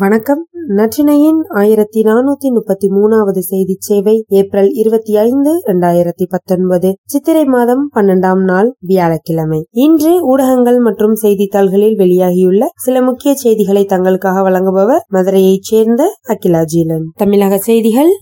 வணக்கம். நற்றினையின் ஆயிரத்தி நானூத்தி முப்பத்தி மூணாவது செய்தி சேவை ஏப்ரல் இருபத்தி ஐந்து இரண்டாயிரத்தி பத்தொன்பது சித்திரை மாதம் பன்னெண்டாம் நாள் வியாழக்கிழமை. இன்று ஊடகங்கள் மற்றும் செய்தித்தாள்களில் வெளியாகியுள்ள சில முக்கிய செய்திகளை தங்களுக்காக வழங்குபவர் மதுரையைச் சேர்ந்த அகிலா ஜீலன் தமிழக செய்திகள்.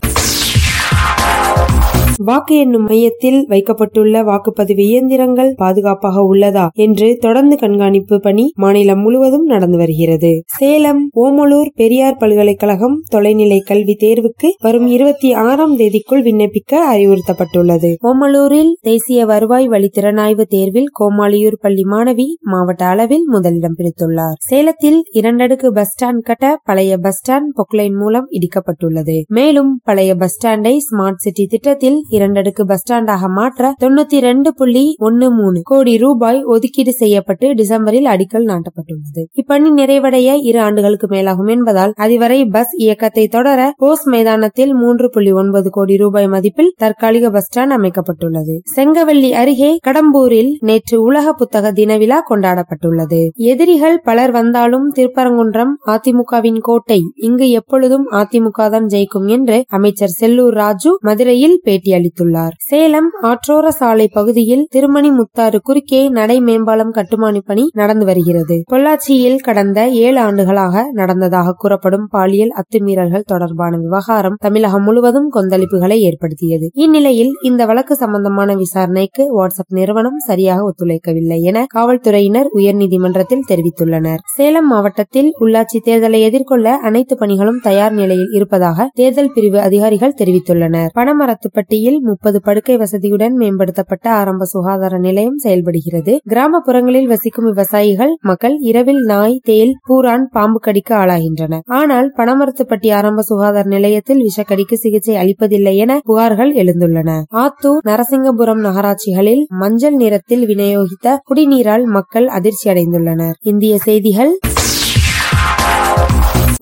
வாக்கு எண்ணும் மையத்தில் வைக்கப்பட்டுள்ள வாக்குப்பதிவு இயந்திரங்கள் பாதுகாப்பாக உள்ளதா என்று தொடர்ந்து கண்காணிப்பு பணி மாநிலம் முழுவதும் நடந்து வருகிறது. சேலம் ஓமலூர் பெரியார் பல்கலைக்கழகம் தொலைநிலை கல்வி தேர்வுக்கு வரும் இருபத்தி ஆறாம் தேதிக்குள் விண்ணப்பிக்க அறிவுறுத்தப்பட்டுள்ளது. ஓமலூரில் தேசிய வருவாய் வழித்திறனாய்வு தேர்வில் கோமாளியூர் பள்ளி மாணவி மாவட்ட அளவில் முதலிடம் பிடித்துள்ளார். சேலத்தில் இரண்டடுக்கு பஸ் ஸ்டாண்ட் கட்ட பழைய பஸ் ஸ்டாண்ட் பொக்லைன் மூலம் இடிக்கப்பட்டுள்ளது. மேலும் பழைய பஸ் ஸ்டாண்டை ஸ்மார்ட் சிட்டி திட்டத்தில் இரண்டடுக்கு பஸ் ஸ்டாண்டாக மாற்ற தொண்ணூத்தி ரெண்டு புள்ளி ஒன்னு மூணு கோடி ரூபாய் ஒதுக்கீடு செய்யப்பட்டு டிசம்பரில் அடிக்கல் நாட்டப்பட்டுள்ளது. இப்பணி நிறைவடைய இரு ஆண்டுகளுக்கு மேலாகும் என்பதால் அதுவரை பஸ் இயக்கத்தை தொடர போஸ் மைதானத்தில் மூன்று புள்ளி ஒன்பது கோடி ரூபாய் மதிப்பில் தற்காலிக பஸ் ஸ்டாண்ட் அமைக்கப்பட்டுள்ளது. செங்கவல்லி அருகே கடம்பூரில் நேற்று உலக புத்தக தின விழா கொண்டாடப்பட்டுள்ளது. எதிரிகள் பலர் வந்தாலும் திருப்பரங்குன்றம் அதிமுகவின் கோட்டை இங்கு எப்பொழுதும் அதிமுக தான் ஜெயிக்கும் என்று அமைச்சர் செல்லூர் ராஜு மதுரையில் பேட்டி அளித்துள்ளார் சேலம் ஆற்றோர சாலை பகுதியில் திருமணி முத்தாறு குறுக்கே நடை மேம்பாலம் கட்டுமான பணி நடந்து வருகிறது. பொள்ளாச்சியில் கடந்த ஏழு ஆண்டுகளாக நடந்ததாக கூறப்படும் பாலியல் அத்துமீறல்கள் தொடர்பான விவகாரம் தமிழகம் முழுவதும் கொந்தளிப்புகளை ஏற்படுத்தியது. இந்நிலையில் இந்த வழக்கு சம்பந்தமான விசாரணைக்கு வாட்ஸ்அப் நிறுவனம் சரியாக ஒத்துழைக்கவில்லை என காவல்துறையினர் உயர்நீதிமன்றத்தில் தெரிவித்துள்ளனர். சேலம் மாவட்டத்தில் உள்ளாட்சி தேர்தலை எதிர்கொள்ள அனைத்து பணிகளும் தயார் நிலையில் இருப்பதாக தேர்தல் பிரிவு அதிகாரிகள் தெரிவித்துள்ளனர். பணமரத்துப்பட்டியில் முப்பது படுக்கை வசதியுடன் மேம்படுத்தப்பட்ட ஆரம்ப சுகாதார நிலையம் செயல்படுகிறது. கிராமப்புறங்களில் வசிக்கும் விவசாயிகள் மக்கள் இரவில் நாய் தேல் பூரான் பாம்பு கடிக்கு ஆளாகின்றனர். ஆனால் பணமரத்துப்பட்டி ஆரம்ப சுகாதார நிலையத்தில் விஷக்கடிக்கு சிகிச்சை அளிப்பதில்லை என புகார்கள் எழுந்துள்ளன. ஆத்தூர் நரசிங்கபுரம் நகராட்சிகளில் மஞ்சள் நிறத்தில் விநியோகித்த குடிநீரால் மக்கள் அதிர்ச்சி அடைந்துள்ளனர் இந்திய செய்திகள்.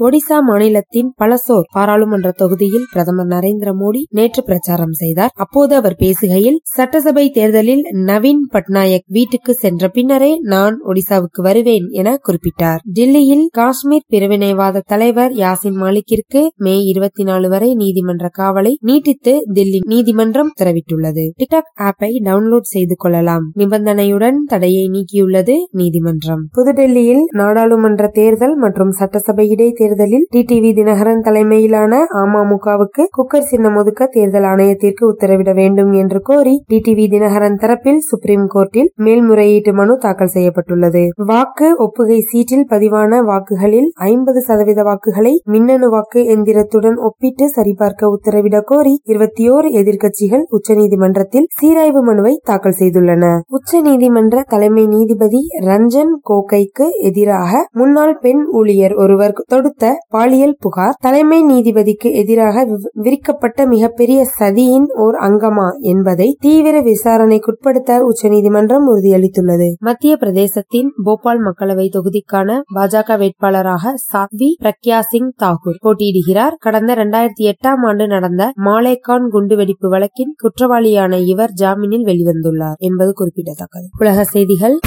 ஒடிசா மாநிலத்தின் பலசோர் பாராளுமன்ற தொகுதியில் பிரதமர் நரேந்திர மோடி நேற்று பிரச்சாரம் செய்தார். அப்போது அவர் பேசுகையில் சட்டசபை தேர்தலில் நவீன் பட்நாயக் வீட்டுக்கு சென்ற பின்னரே நான் ஒடிசாவுக்கு வருவேன் என குறிப்பிட்டார். டெல்லியில் காஷ்மீர் பிரிவினைவாத தலைவர் யாசின் மாலிக்கிற்கு மே இருபத்தி நாலு வரை நீதிமன்ற காவலை நீட்டித்து தில்லி நீதிமன்றம் உத்தரவிட்டுள்ளது. டிக்டாக் ஆப்பை டவுன்லோட் செய்து கொள்ளலாம். நிபந்தனையுடன் தடையை நீக்கியுள்ளது நீதிமன்றம். புதுடெல்லியில் நாடாளுமன்ற தேர்தல் மற்றும் சட்டசபை இடைத்தேர்தல் தேர்தலில் டிடிவி தினகரன் தலைமையிலான அமமுகவுக்கு குக்கர் சின்னம் ஒதுக்க தேர்தல் ஆணையத்திற்கு உத்தரவிட வேண்டும் என்று கோரி டிடிவி தினகரன் தரப்பில் சுப்ரீம் கோர்ட்டில் மேல்முறையீட்டு மனு தாக்கல் செய்யப்பட்டுள்ளது. வாக்கு ஒப்புகை சீட்டில் பதிவான வாக்குகளில் ஐம்பது சதவீத வாக்குகளை மின்னணு வாக்கு எந்திரத்துடன் ஒப்பிட்டு சரிபார்க்க உத்தரவிட கோரி இருபத்தி ஓரு எதிர்க்கட்சிகள் உச்சநீதிமன்றத்தில் சீராய்வு மனுவை தாக்கல் செய்துள்ளன. உச்சநீதிமன்ற தலைமை நீதிபதி ரஞ்சன் கோகைக்கு எதிராக முன்னாள் பெண் ஊழியர் ஒருவர் தொடுத்த பாலியல் புகார் தலைமை நீதிபதிக்கு எதிராக விரிக்கப்பட்ட மிகப்பெரிய சதியின் ஓர் அங்கமா என்பதை தீவிர விசாரணைக்குட்படுத்த உச்சநீதிமன்றம் உறுதியளித்துள்ளது. மத்திய பிரதேசத்தின் போபால் மக்களவை தொகுதிக்கான பாஜக வேட்பாளராக சாத்வி பிரக்யா சிங் தாகூர் போட்டியிடுகிறார். கடந்த இரண்டாயிரத்தி எட்டாம் ஆண்டு நடந்த மாலேகான் குண்டுவெடிப்பு வழக்கின் குற்றவாளியான இவர் ஜாமீனில் வெளிவந்துள்ளார் என்பது குறிப்பிடத்தக்கது. உலக செய்திகள்.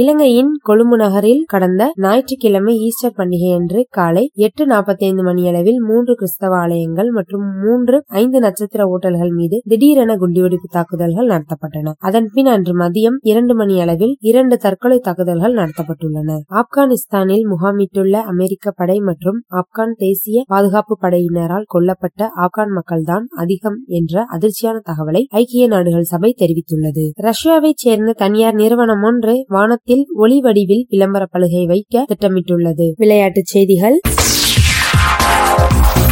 இலங்கையின் கொழும்பு நகரில் கடந்த ஞாயிற்றுக்கிழமை ஈஸ்டர் பண்டிகையன்று காலை எட்டு நாற்பத்தி ஐந்து மணியளவில் மூன்று கிறிஸ்தவ ஆலயங்கள் மற்றும் மூன்று ஐந்து நட்சத்திர ஓட்டல்கள் மீது திடீரென குண்டுவெடிப்பு தாக்குதல்கள் நடத்தப்பட்டன. அதன் பின் அன்று மதியம் இரண்டு மணி அளவில் இரண்டு தற்கொலை தாக்குதல்கள் நடத்தப்பட்டுள்ளன. ஆப்கானிஸ்தானில் முகாமிட்டுள்ள அமெரிக்க படை மற்றும் ஆப்கான் தேசிய பாதுகாப்பு படையினரால் கொல்லப்பட்ட ஆப்கான் மக்கள்தான் அதிகம் என்ற அதிர்ச்சியான தகவலை ஐக்கிய நாடுகள் சபை தெரிவித்துள்ளது. ரஷ்யாவைச் சேர்ந்த தனியார் நிறுவனம் ஒன்று வானத்தில் ஒளி வடிவில் விளம்பர பலகை வைக்க திட்டமிட்டுள்ளது. விளையாட்டுச் செய்திகள்.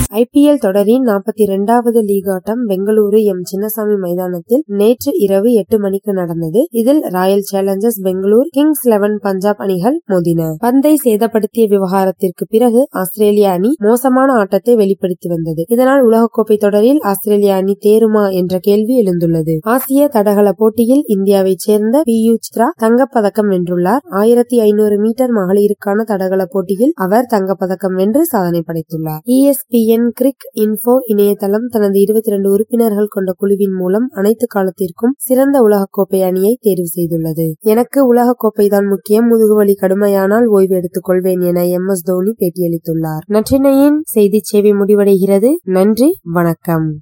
ஐபிஎல் தொடரின் நாற்பத்தி இரண்டாவது லீக் ஆட்டம் பெங்களூரு எம். சின்னசாமி மைதானத்தில் நேற்று இரவு எட்டு மணிக்கு நடந்தது. இதில் Royal Challengers Bangalore Kings Eleven Punjab அணிகள் மோதின. பந்தை சேதப்படுத்திய விவகாரத்திற்கு பிறகு ஆஸ்திரேலிய அணி மோசமான ஆட்டத்தை வெளிப்படுத்தி வந்தது. இதனால் உலகக்கோப்பை தொடரில் ஆஸ்திரேலிய அணி தேருமா என்ற கேள்வி எழுந்துள்ளது. ஆசிய தடகள போட்டியில் இந்தியாவைச் சேர்ந்த பி. யு. சித்ரா தங்கப்பதக்கம் வென்றுள்ளார். ஆயிரத்தி ஐநூறு மீட்டர் மகளிருக்கான தடகள போட்டியில் அவர் தங்கப்பதக்கம் வென்று சாதனை படைத்துள்ளார். இஎஸ்பி ஐஎன் கிரிக் இன்ஃபோ இணையதளம் தனது இருபத்தி இரண்டு உறுப்பினர்கள் கொண்ட குழுவின் மூலம் அனைத்து காலத்திற்கும் சிறந்த உலகக்கோப்பை அணியை தேர்வு செய்துள்ளது. எனக்கு உலகக்கோப்பை தான் முக்கியம் முதுகுவலி கடுமையானால் ஓய்வு எடுத்துக் கொள்வேன் என எம். எஸ். தோனி பேட்டியளித்துள்ளார். நற்றினையின் செய்தி சேவை முடிவடைகிறது. நன்றி வணக்கம்.